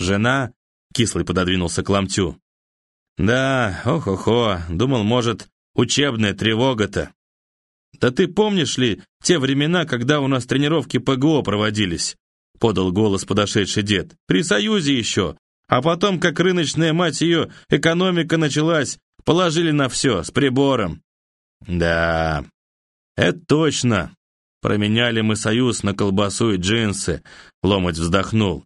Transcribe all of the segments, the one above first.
Жена?» Кислый пододвинулся к ломтю. «Да, ох-охо, думал, может, учебная тревога-то. Да ты помнишь ли те времена, когда у нас тренировки ПГО проводились?» Подал голос подошедший дед. «При Союзе еще. А потом, как рыночная мать ее, экономика началась, положили на все, с прибором». «Да, это точно. Променяли мы Союз на колбасу и джинсы», Ломать вздохнул.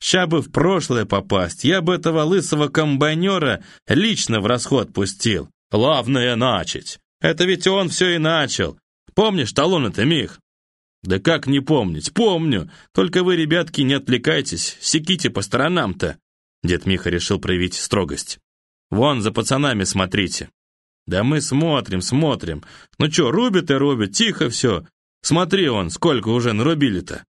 Ща бы в прошлое попасть, я бы этого лысого комбайнера лично в расход пустил. Главное начать. Это ведь он все и начал. Помнишь талоны-то, Мих? Да как не помнить? Помню. Только вы, ребятки, не отвлекайтесь, секите по сторонам-то. Дед Миха решил проявить строгость. Вон, за пацанами смотрите. Да мы смотрим, смотрим. Ну что, рубит и рубит, тихо все. Смотри он, сколько уже нарубили-то.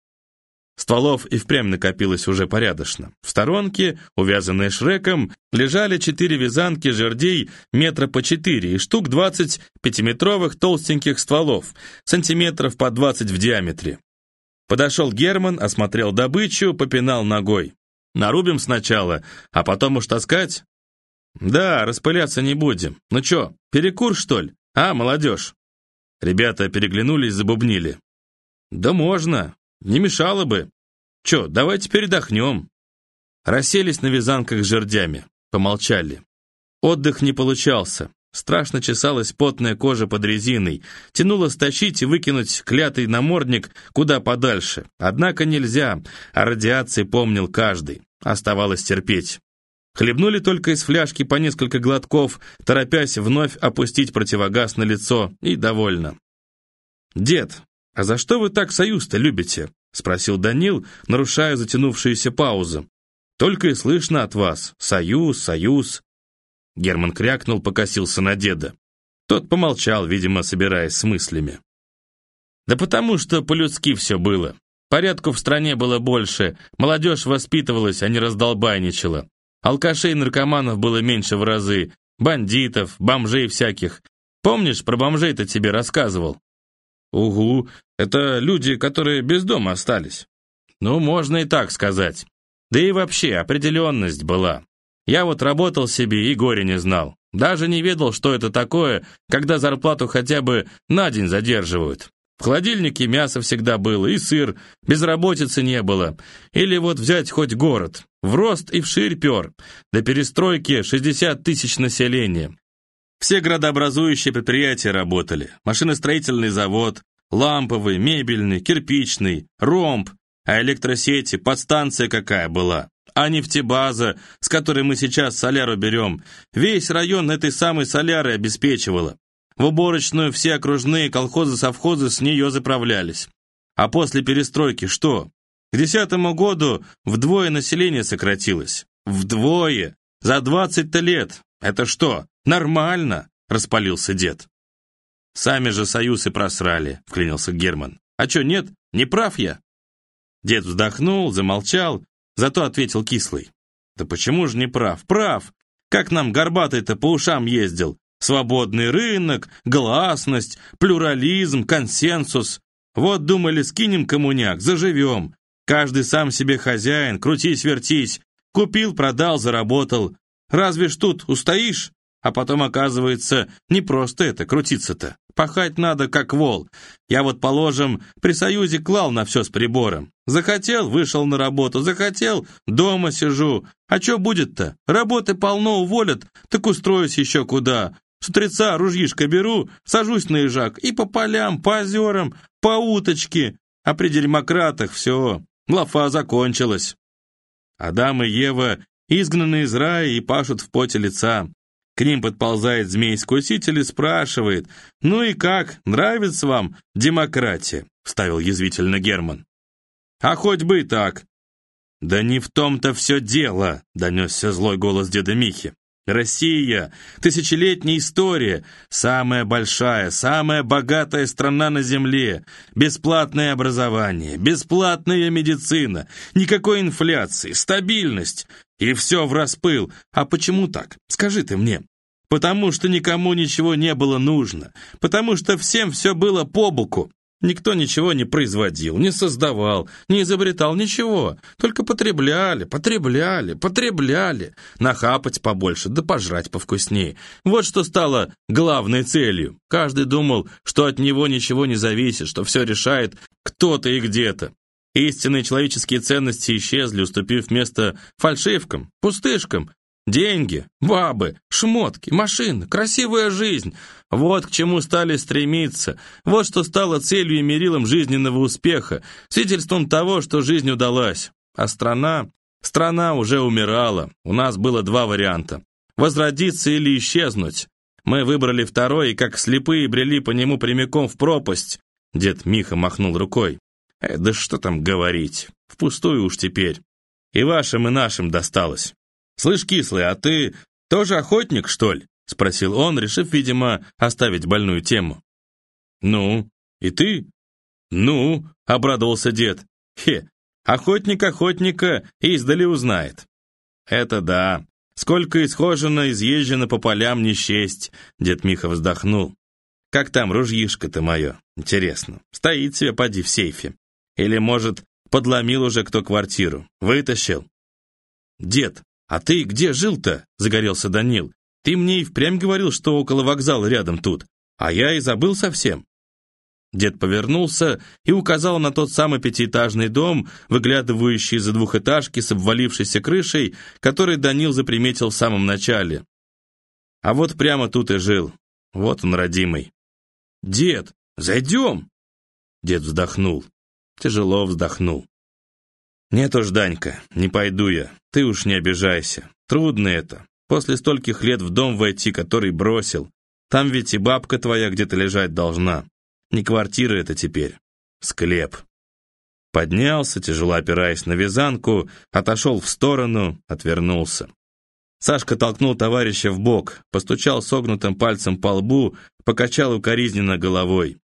Стволов и впрямь накопилось уже порядочно. В сторонке, увязанные шреком, лежали четыре вязанки жердей метра по четыре и штук двадцать пятиметровых толстеньких стволов, сантиметров по двадцать в диаметре. Подошел Герман, осмотрел добычу, попинал ногой. «Нарубим сначала, а потом уж таскать?» «Да, распыляться не будем. Ну чё, перекур, что ли? А, молодежь?» Ребята переглянулись, забубнили. «Да можно. Не мешало бы. Че, давайте передохнем. Расселись на вязанках с жердями. Помолчали. Отдых не получался. Страшно чесалась потная кожа под резиной. Тянуло стащить и выкинуть клятый намордник куда подальше. Однако нельзя, а радиации помнил каждый. Оставалось терпеть. Хлебнули только из фляжки по несколько глотков, торопясь вновь опустить противогаз на лицо, и довольно. «Дед, «А за что вы так союз-то любите?» — спросил Данил, нарушая затянувшуюся паузу. «Только и слышно от вас. Союз, союз». Герман крякнул, покосился на деда. Тот помолчал, видимо, собираясь с мыслями. «Да потому что по-людски все было. Порядку в стране было больше, молодежь воспитывалась, а не раздолбайничала. Алкашей и наркоманов было меньше в разы, бандитов, бомжей всяких. Помнишь, про бомжей-то тебе рассказывал?» «Угу, это люди, которые без дома остались». «Ну, можно и так сказать. Да и вообще, определенность была. Я вот работал себе и горе не знал. Даже не ведал, что это такое, когда зарплату хотя бы на день задерживают. В холодильнике мясо всегда было, и сыр, безработицы не было. Или вот взять хоть город. В рост и вширь пер. До перестройки 60 тысяч населения. Все градообразующие предприятия работали. Машиностроительный завод, ламповый, мебельный, кирпичный, ромб, а электросети, подстанция какая была. А нефтебаза, с которой мы сейчас соляру берем, весь район этой самой соляры обеспечивала. В уборочную все окружные колхозы-совхозы с нее заправлялись. А после перестройки что? К десятому году вдвое население сократилось. Вдвое! За 20-то лет! Это что, нормально?» — распалился дед. «Сами же союз и просрали», — вклинился Герман. «А чё, нет? Не прав я?» Дед вздохнул, замолчал, зато ответил кислый. «Да почему же не прав? Прав! Как нам горбатый-то по ушам ездил? Свободный рынок, гласность, плюрализм, консенсус. Вот думали, скинем коммуняк, заживем. Каждый сам себе хозяин, крутись-вертись. Купил, продал, заработал. Разве ж тут устоишь? А потом, оказывается, не просто это, крутиться-то. Пахать надо, как вол. Я вот, положим, при Союзе клал на все с прибором. Захотел, вышел на работу, захотел, дома сижу. А что будет-то? Работы полно уволят, так устроюсь еще куда. С утреца ружьишко беру, сажусь на ежак и по полям, по озерам, по уточке. А при демократах все, лафа закончилась. Адам и Ева изгнаны из рая и пашут в поте лица. К ним подползает змей-искуситель и спрашивает, «Ну и как, нравится вам демократия?» — вставил язвительно Герман. «А хоть бы и так». «Да не в том-то все дело», — донесся злой голос деда Михи. Россия, тысячелетняя история, самая большая, самая богатая страна на земле, бесплатное образование, бесплатная медицина, никакой инфляции, стабильность. И все в распыл. А почему так? Скажи ты мне. Потому что никому ничего не было нужно. Потому что всем все было по боку. Никто ничего не производил, не создавал, не изобретал ничего. Только потребляли, потребляли, потребляли. Нахапать побольше, да пожрать повкуснее. Вот что стало главной целью. Каждый думал, что от него ничего не зависит, что все решает кто-то и где-то. Истинные человеческие ценности исчезли, уступив место фальшивкам, пустышкам, Деньги, бабы, шмотки, машины, красивая жизнь. Вот к чему стали стремиться. Вот что стало целью и мерилом жизненного успеха, свидетельством того, что жизнь удалась. А страна... Страна уже умирала. У нас было два варианта. Возродиться или исчезнуть. Мы выбрали второй, и как слепые брели по нему прямиком в пропасть. Дед Миха махнул рукой. Э, да что там говорить. Впустую уж теперь. И вашим, и нашим досталось. «Слышь, кислый, а ты тоже охотник, что ли?» — спросил он, решив, видимо, оставить больную тему. «Ну, и ты?» «Ну», — обрадовался дед. «Хе, охотник охотника издали узнает». «Это да. Сколько исхожено, изъезжено по полям не счесть», — дед Миха вздохнул. «Как там ружьишко-то мое? Интересно. Стоит себе, поди, в сейфе. Или, может, подломил уже кто квартиру? Вытащил?» «Дед, «А ты где жил-то?» — загорелся Данил. «Ты мне и впрямь говорил, что около вокзала рядом тут, а я и забыл совсем». Дед повернулся и указал на тот самый пятиэтажный дом, выглядывающий из-за двухэтажки с обвалившейся крышей, который Данил заприметил в самом начале. А вот прямо тут и жил. Вот он, родимый. «Дед, зайдем!» Дед вздохнул. Тяжело вздохнул. «Нет уж, Данька, не пойду я. Ты уж не обижайся. Трудно это. После стольких лет в дом войти, который бросил. Там ведь и бабка твоя где-то лежать должна. Не квартира это теперь. Склеп». Поднялся, тяжело опираясь на вязанку, отошел в сторону, отвернулся. Сашка толкнул товарища в бок, постучал согнутым пальцем по лбу, покачал укоризненно головой.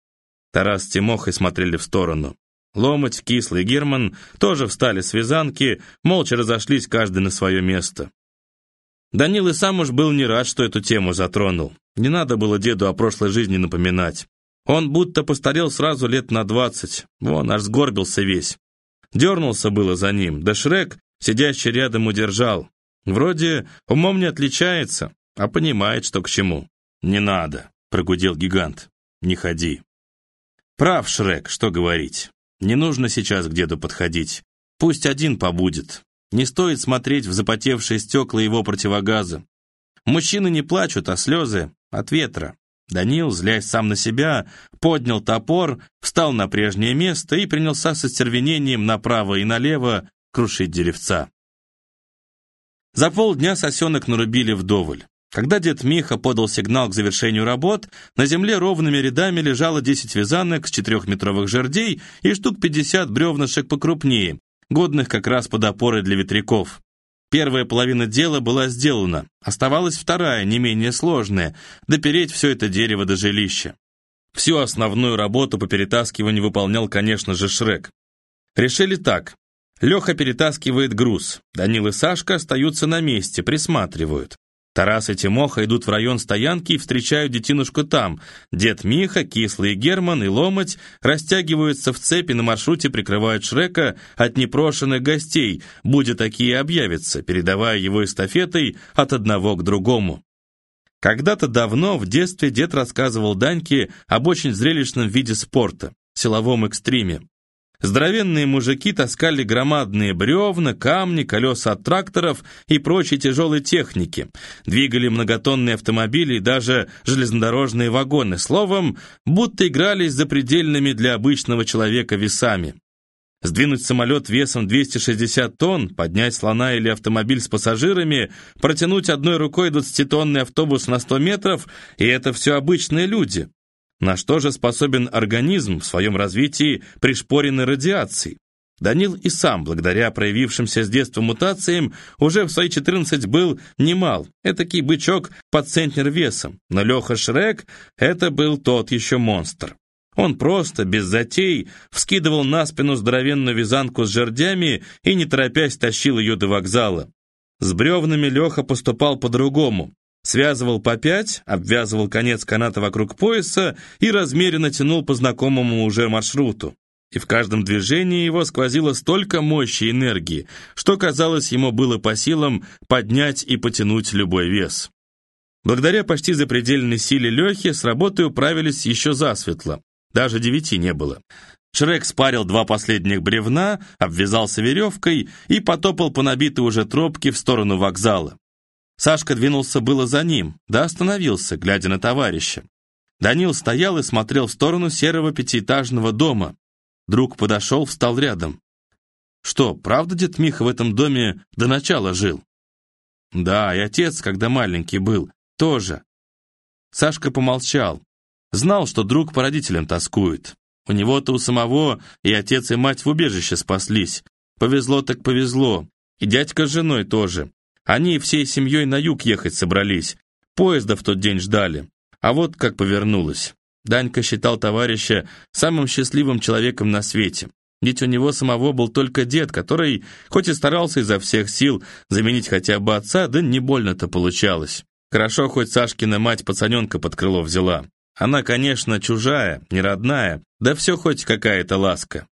Тарас с Тимохой смотрели в сторону. Ломоть, Кислый Герман тоже встали с вязанки, молча разошлись каждый на свое место. Данил и сам уж был не рад, что эту тему затронул. Не надо было деду о прошлой жизни напоминать. Он будто постарел сразу лет на двадцать. Вон, аж сгорбился весь. Дернулся было за ним, да Шрек, сидящий рядом, удержал. Вроде умом не отличается, а понимает, что к чему. «Не надо», — прогудел гигант. «Не ходи». Прав Шрек, что говорить. Не нужно сейчас к деду подходить. Пусть один побудет. Не стоит смотреть в запотевшие стекла его противогаза. Мужчины не плачут, а слезы от ветра. Данил, злясь сам на себя, поднял топор, встал на прежнее место и принялся со стервенением направо и налево крушить деревца. За полдня сосенок нарубили вдоволь. Когда дед Миха подал сигнал к завершению работ, на земле ровными рядами лежало 10 вязанок с четырехметровых жердей и штук 50 бревнышек покрупнее, годных как раз под опоры для ветряков. Первая половина дела была сделана, оставалась вторая, не менее сложная, допереть все это дерево до жилища. Всю основную работу по перетаскиванию выполнял, конечно же, Шрек. Решили так. Леха перетаскивает груз, Данил и Сашка остаются на месте, присматривают. Тарас и Тимоха идут в район стоянки и встречают детинушку там. Дед Миха, Кислый Герман и Ломоть растягиваются в цепи на маршруте, прикрывают Шрека от непрошенных гостей, будь такие объявятся, передавая его эстафетой от одного к другому. Когда-то давно в детстве дед рассказывал Даньке об очень зрелищном виде спорта – силовом экстриме. Здоровенные мужики таскали громадные бревна, камни, колеса от тракторов и прочей тяжелой техники, двигали многотонные автомобили и даже железнодорожные вагоны, словом, будто игрались запредельными для обычного человека весами. Сдвинуть самолет весом 260 тонн, поднять слона или автомобиль с пассажирами, протянуть одной рукой 20-тонный автобус на 100 метров, и это все обычные люди. На что же способен организм в своем развитии пришпоренной радиацией? Данил и сам, благодаря проявившимся с детства мутациям, уже в свои 14 был немал, этакий бычок под центнер весом, но Леха Шрек — это был тот еще монстр. Он просто, без затей, вскидывал на спину здоровенную вязанку с жердями и, не торопясь, тащил ее до вокзала. С бревнами Леха поступал по-другому. Связывал по пять, обвязывал конец каната вокруг пояса и размеренно тянул по знакомому уже маршруту. И в каждом движении его сквозило столько мощи и энергии, что, казалось, ему было по силам поднять и потянуть любой вес. Благодаря почти запредельной силе Лехи с работой управились еще засветло. Даже девяти не было. Шрек спарил два последних бревна, обвязался веревкой и потопал по набитой уже тропке в сторону вокзала. Сашка двинулся было за ним, да остановился, глядя на товарища. Данил стоял и смотрел в сторону серого пятиэтажного дома. Друг подошел, встал рядом. «Что, правда дед Миха в этом доме до начала жил?» «Да, и отец, когда маленький был, тоже». Сашка помолчал. Знал, что друг по родителям тоскует. У него-то у самого и отец, и мать в убежище спаслись. Повезло так повезло. И дядька с женой тоже. Они всей семьей на юг ехать собрались. Поезда в тот день ждали. А вот как повернулось. Данька считал товарища самым счастливым человеком на свете. Ведь у него самого был только дед, который, хоть и старался изо всех сил заменить хотя бы отца, да не больно-то получалось. Хорошо, хоть Сашкина мать пацаненка под крыло взяла. Она, конечно, чужая, не родная, да все хоть какая-то ласка.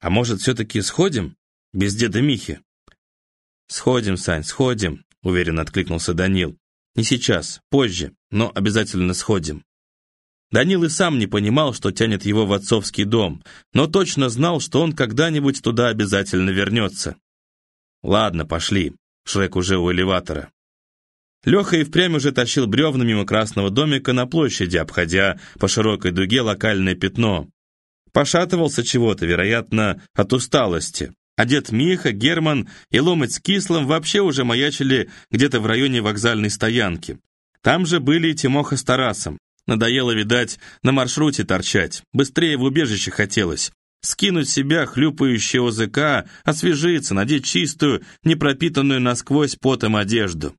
А может, все-таки сходим? Без деда Михи? Сходим, Сань, сходим, уверенно откликнулся Данил. Не сейчас, позже, но обязательно сходим. Данил и сам не понимал, что тянет его в отцовский дом, но точно знал, что он когда-нибудь туда обязательно вернется. Ладно, пошли. Шрек уже у элеватора. Леха и впрямь уже тащил бревна мимо красного домика на площади, обходя по широкой дуге локальное пятно. Пошатывался чего-то, вероятно, от усталости. А дед Миха, Герман и Ломать с Кислым вообще уже маячили где-то в районе вокзальной стоянки. Там же были и Тимоха с Тарасом. Надоело, видать, на маршруте торчать. Быстрее в убежище хотелось. Скинуть себя хлюпающего языка, освежиться, надеть чистую, не пропитанную насквозь потом одежду.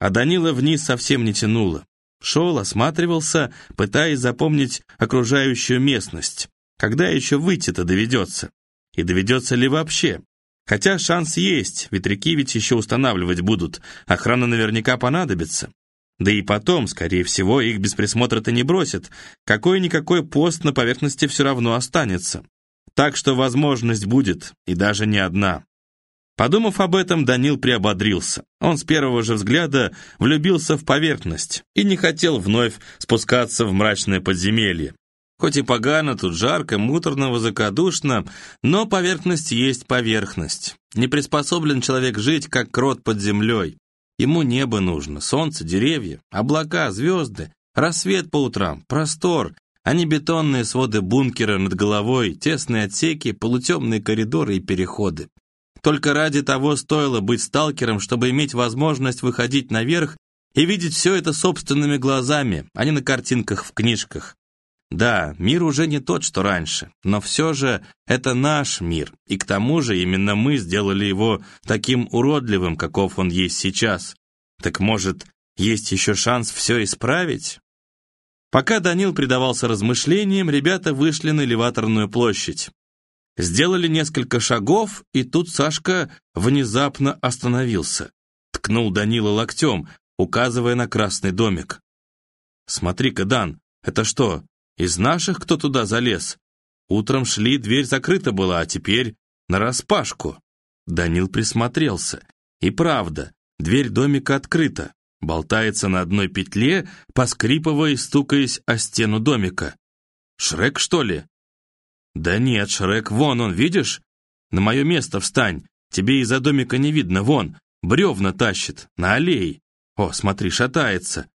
А Данила вниз совсем не тянуло. Шел, осматривался, пытаясь запомнить окружающую местность. Когда еще выйти-то доведется? И доведется ли вообще? Хотя шанс есть, ветряки ведь еще устанавливать будут, охрана наверняка понадобится. Да и потом, скорее всего, их без присмотра-то не бросят. Какой-никакой пост на поверхности все равно останется. Так что возможность будет, и даже не одна. Подумав об этом, Данил приободрился. Он с первого же взгляда влюбился в поверхность и не хотел вновь спускаться в мрачное подземелье. Хоть и погано, тут жарко, муторно, высокодушно, но поверхность есть поверхность. Не приспособлен человек жить, как крот под землей. Ему небо нужно, солнце, деревья, облака, звезды, рассвет по утрам, простор, а не бетонные своды бункера над головой, тесные отсеки, полутемные коридоры и переходы. Только ради того стоило быть сталкером, чтобы иметь возможность выходить наверх и видеть все это собственными глазами, а не на картинках в книжках. Да, мир уже не тот, что раньше, но все же это наш мир, и к тому же именно мы сделали его таким уродливым, каков он есть сейчас. Так может, есть еще шанс все исправить? Пока Данил предавался размышлениям, ребята вышли на элеваторную площадь. Сделали несколько шагов, и тут Сашка внезапно остановился. Ткнул Данила локтем, указывая на красный домик. «Смотри-ка, Дан, это что, из наших кто туда залез? Утром шли, дверь закрыта была, а теперь нараспашку». Данил присмотрелся. И правда, дверь домика открыта, болтается на одной петле, поскрипывая и стукаясь о стену домика. «Шрек, что ли?» «Да нет, Шрек, вон он, видишь? На мое место встань, тебе из-за домика не видно, вон, бревна тащит, на аллее. О, смотри, шатается.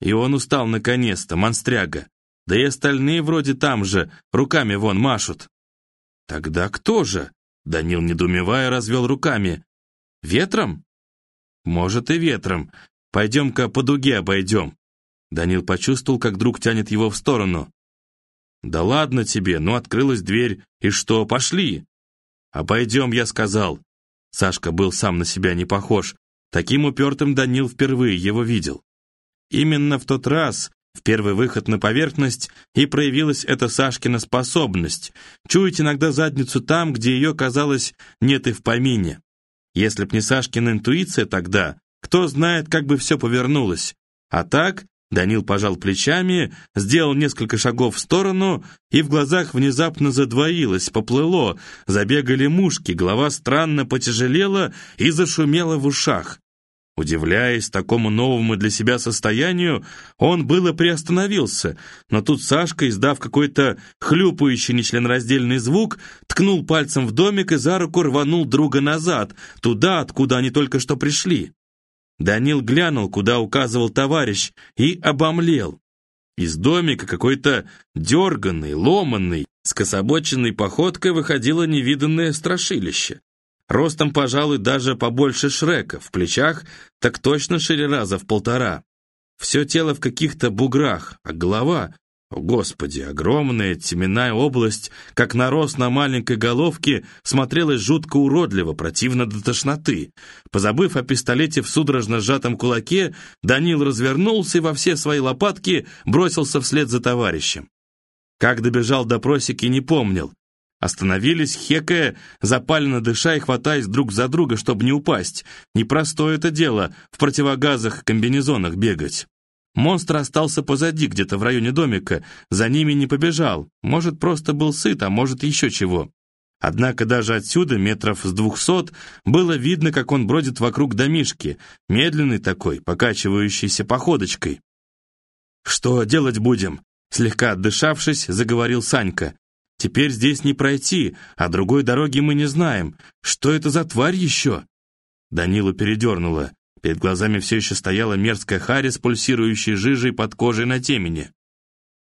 И он устал наконец-то, монстряга. Да и остальные вроде там же, руками вон машут». «Тогда кто же?» Данил, недоумевая, развел руками. «Ветром?» «Может, и ветром. Пойдем-ка по дуге обойдем». Данил почувствовал, как друг тянет его в сторону. «Да ладно тебе, ну открылась дверь, и что, пошли?» «Обойдем», я сказал. Сашка был сам на себя не похож. Таким упертым Данил впервые его видел. Именно в тот раз, в первый выход на поверхность, и проявилась эта Сашкина способность чуять иногда задницу там, где ее, казалось, нет и в помине. Если б не Сашкина интуиция тогда, кто знает, как бы все повернулось. А так Данил пожал плечами, сделал несколько шагов в сторону, и в глазах внезапно задвоилось, поплыло, забегали мушки, голова странно потяжелела и зашумела в ушах. Удивляясь такому новому для себя состоянию, он было приостановился, но тут Сашка, издав какой-то хлюпающий нечленораздельный звук, ткнул пальцем в домик и за руку рванул друга назад, туда, откуда они только что пришли. Данил глянул, куда указывал товарищ, и обомлел. Из домика какой-то дерганный, ломанный, скособоченной походкой выходило невиданное страшилище. Ростом, пожалуй, даже побольше Шрека, в плечах так точно шире раза в полтора. Все тело в каких-то буграх, а голова... О, Господи, огромная теменная область, как нарос на маленькой головке, смотрелась жутко уродливо, противно до тошноты. Позабыв о пистолете в судорожно сжатом кулаке, Данил развернулся и во все свои лопатки бросился вслед за товарищем. Как добежал до просеки, не помнил. Остановились, хекая, запаленно дыша и хватаясь друг за друга, чтобы не упасть. Непростое это дело в противогазах комбинезонах бегать. Монстр остался позади, где-то в районе домика, за ними не побежал. Может, просто был сыт, а может, еще чего. Однако даже отсюда, метров с двухсот, было видно, как он бродит вокруг домишки, медленный такой, покачивающийся походочкой. «Что делать будем?» Слегка отдышавшись, заговорил Санька. Теперь здесь не пройти, а другой дороги мы не знаем. Что это за тварь еще?» Данилу передернуло. Перед глазами все еще стояла мерзкая харя с пульсирующей жижей под кожей на темени.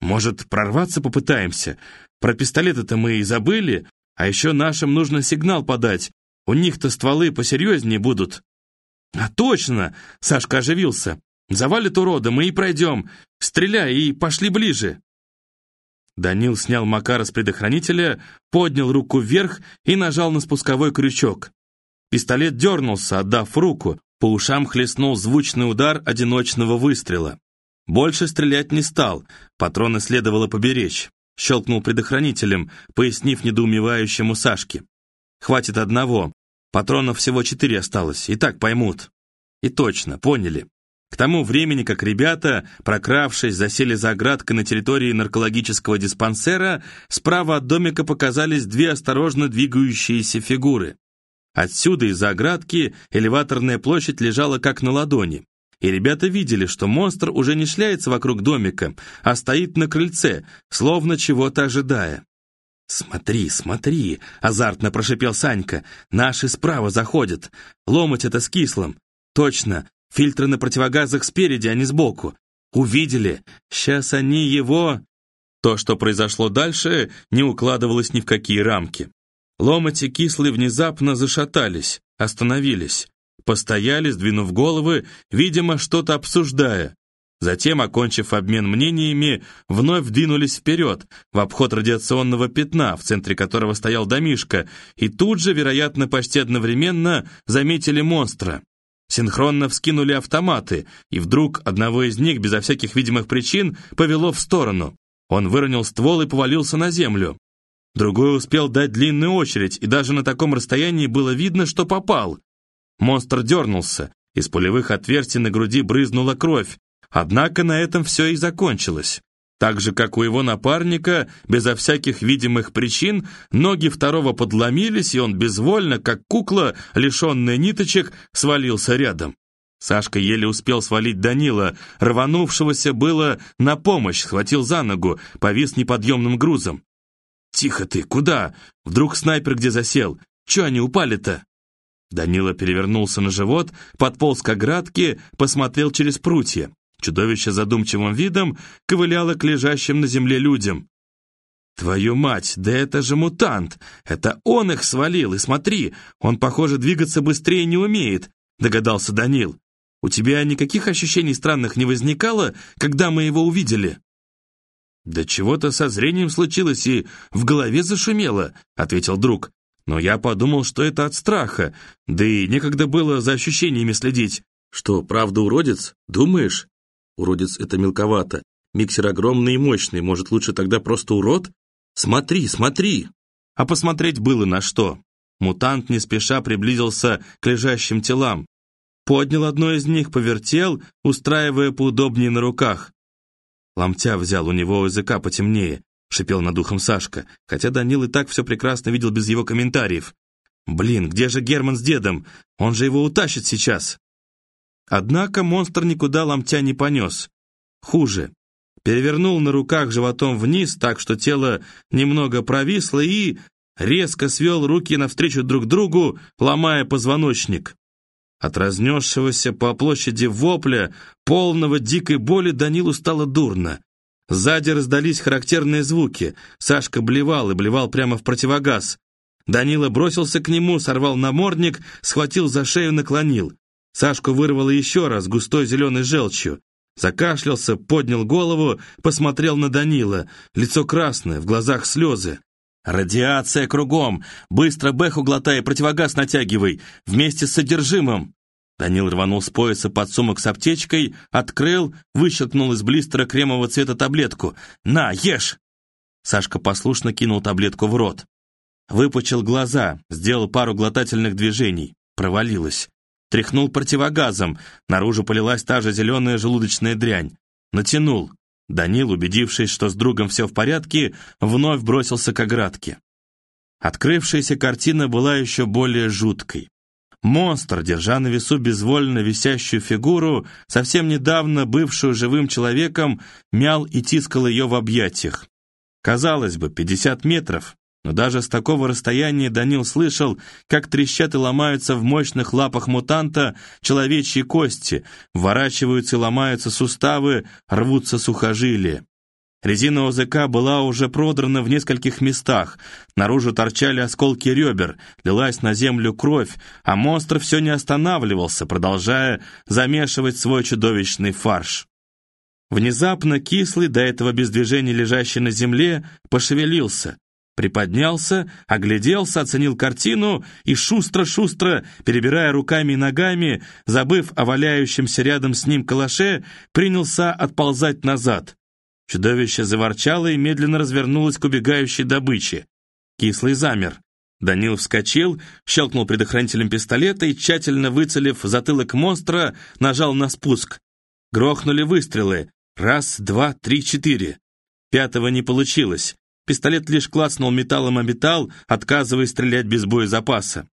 «Может, прорваться попытаемся? Про пистолеты-то мы и забыли, а еще нашим нужно сигнал подать. У них-то стволы посерьезнее будут». «А точно!» — Сашка оживился. «Завалит урода, мы и пройдем. Стреляй и пошли ближе». Данил снял Макара с предохранителя, поднял руку вверх и нажал на спусковой крючок. Пистолет дернулся, отдав руку. По ушам хлестнул звучный удар одиночного выстрела. Больше стрелять не стал, патроны следовало поберечь. Щелкнул предохранителем, пояснив недоумевающему Сашке. «Хватит одного. Патронов всего четыре осталось, и так поймут». И точно, поняли. К тому времени, как ребята, прокравшись, засели за оградкой на территории наркологического диспансера, справа от домика показались две осторожно двигающиеся фигуры. Отсюда, из-за оградки, элеваторная площадь лежала как на ладони. И ребята видели, что монстр уже не шляется вокруг домика, а стоит на крыльце, словно чего-то ожидая. «Смотри, смотри!» — азартно прошипел Санька. «Наши справа заходят. Ломать это с кислым. Точно, Фильтры на противогазах спереди, а не сбоку. Увидели. Сейчас они его... То, что произошло дальше, не укладывалось ни в какие рамки. Ломоти кислые внезапно зашатались, остановились. Постояли, сдвинув головы, видимо, что-то обсуждая. Затем, окончив обмен мнениями, вновь двинулись вперед, в обход радиационного пятна, в центре которого стоял домишка, и тут же, вероятно, почти одновременно заметили монстра синхронно вскинули автоматы, и вдруг одного из них, безо всяких видимых причин, повело в сторону. Он выронил ствол и повалился на землю. Другой успел дать длинную очередь, и даже на таком расстоянии было видно, что попал. Монстр дернулся, из пулевых отверстий на груди брызнула кровь, однако на этом все и закончилось. Так же, как у его напарника, безо всяких видимых причин, ноги второго подломились, и он безвольно, как кукла, лишенная ниточек, свалился рядом. Сашка еле успел свалить Данила, рванувшегося было на помощь, схватил за ногу, повис неподъемным грузом. «Тихо ты, куда? Вдруг снайпер где засел? Че они упали-то?» Данила перевернулся на живот, подполз к оградке, посмотрел через прутья. Чудовище задумчивым видом ковыляло к лежащим на земле людям. «Твою мать, да это же мутант! Это он их свалил, и смотри, он, похоже, двигаться быстрее не умеет», догадался Данил. «У тебя никаких ощущений странных не возникало, когда мы его увидели?» «Да чего-то со зрением случилось и в голове зашумело», ответил друг. «Но я подумал, что это от страха, да и некогда было за ощущениями следить. Что, правда уродец? Думаешь?» Уродец это мелковато. Миксер огромный и мощный, может, лучше тогда просто урод? Смотри, смотри!» А посмотреть было на что. Мутант не спеша приблизился к лежащим телам. поднял одно из них, повертел, устраивая поудобнее на руках. Ломтя взял у него языка потемнее, шипел над ухом Сашка, хотя Данил и так все прекрасно видел без его комментариев. «Блин, где же Герман с дедом? Он же его утащит сейчас!» Однако монстр никуда ломтя не понес. Хуже. Перевернул на руках животом вниз, так что тело немного провисло и резко свел руки навстречу друг другу, ломая позвоночник. От разнесшегося по площади вопля, полного дикой боли, Данилу стало дурно. Сзади раздались характерные звуки. Сашка блевал и блевал прямо в противогаз. Данила бросился к нему, сорвал намордник, схватил за шею, наклонил. Сашку вырвало еще раз густой зеленой желчью. Закашлялся, поднял голову, посмотрел на Данила. Лицо красное, в глазах слезы. «Радиация кругом! Быстро Бэху глотай противогаз натягивай! Вместе с содержимым!» Данил рванул с пояса подсумок с аптечкой, открыл, выщелкнул из блистера кремового цвета таблетку. «На, ешь!» Сашка послушно кинул таблетку в рот. Выпучил глаза, сделал пару глотательных движений. Провалилось. Тряхнул противогазом. Наружу полилась та же зеленая желудочная дрянь. Натянул. Данил, убедившись, что с другом все в порядке, вновь бросился к оградке. Открывшаяся картина была еще более жуткой. Монстр, держа на весу безвольно висящую фигуру, совсем недавно бывшую живым человеком, мял и тискал ее в объятиях. Казалось бы, 50 метров, но даже с такого расстояния Данил слышал, как трещат и ломаются в мощных лапах мутанта человечьи кости, вворачиваются и ломаются суставы, рвутся сухожилия. Резина ОЗК была уже продрана в нескольких местах, наружу торчали осколки ребер, лилась на землю кровь, а монстр все не останавливался, продолжая замешивать свой чудовищный фарш. Внезапно кислый, до этого без движения лежащий на земле, пошевелился, Приподнялся, огляделся, оценил картину и шустро-шустро, перебирая руками и ногами, забыв о валяющемся рядом с ним калаше, принялся отползать назад. Чудовище заворчало и медленно развернулось к убегающей добыче. Кислый замер. Данил вскочил, щелкнул предохранителем пистолета и, тщательно выцелив затылок монстра, нажал на спуск. Грохнули выстрелы. Раз, два, три, четыре. Пятого не получилось. Пистолет лишь клацнул металлом о металл, отказываясь стрелять без боезапаса.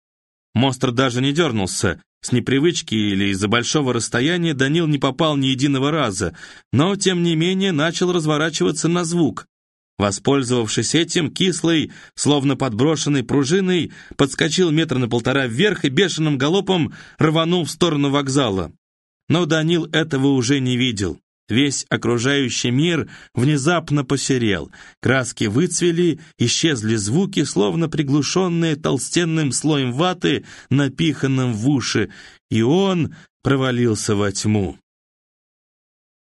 Монстр даже не дернулся. С непривычки или из-за большого расстояния Данил не попал ни единого раза, но, тем не менее, начал разворачиваться на звук. Воспользовавшись этим, кислый, словно подброшенный пружиной, подскочил метр на полтора вверх и бешеным галопом рванул в сторону вокзала. Но Данил этого уже не видел. Весь окружающий мир внезапно посерел, краски выцвели, исчезли звуки, словно приглушенные толстенным слоем ваты, напиханным в уши, и он провалился во тьму.